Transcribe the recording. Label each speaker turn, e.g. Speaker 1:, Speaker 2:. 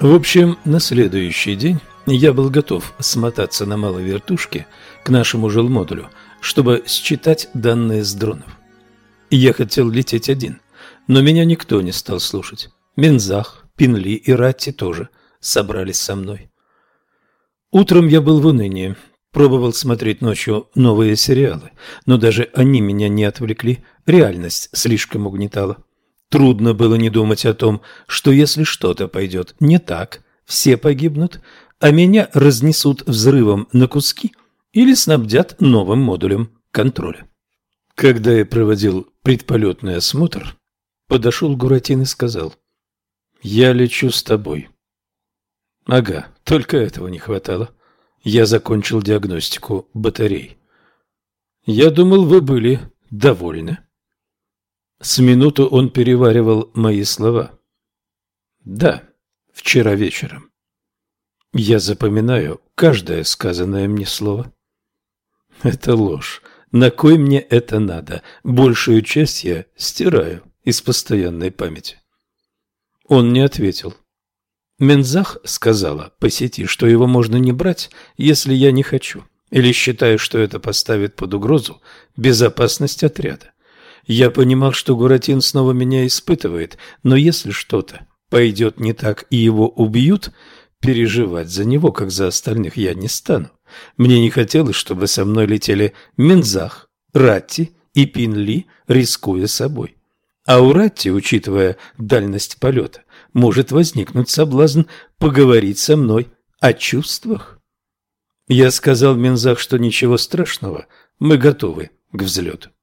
Speaker 1: В общем, на следующий день я был готов смотаться на малой вертушке к нашему жилмодулю, чтобы считать данные с дронов. Я хотел лететь один, но меня никто не стал слушать. Мензах, Пинли и Ратти тоже собрались со мной. Утром я был в унынии, пробовал смотреть ночью новые сериалы, но даже они меня не отвлекли, реальность слишком угнетала. Трудно было не думать о том, что если что-то пойдет не так, все погибнут, а меня разнесут взрывом на куски или снабдят новым модулем контроля. Когда я проводил предполетный осмотр, подошел Гуратин и сказал, «Я лечу с тобой». Ага, только этого не хватало. Я закончил диагностику батарей. Я думал, вы были довольны. С минуту он переваривал мои слова. Да, вчера вечером. Я запоминаю каждое сказанное мне слово. Это ложь. На кой мне это надо? Большую часть я стираю из постоянной памяти. Он не ответил. Мензах сказала по сети, что его можно не брать, если я не хочу, или считаю, что это поставит под угрозу безопасность отряда. Я понимал, что Гуратин снова меня испытывает, но если что-то пойдет не так и его убьют, переживать за него, как за остальных, я не стану. Мне не хотелось, чтобы со мной летели Мензах, Ратти и Пинли, рискуя собой. А у Ратти, учитывая дальность полета, может возникнуть соблазн поговорить со мной о чувствах. Я сказал Мензах, что ничего страшного, мы готовы к взлету.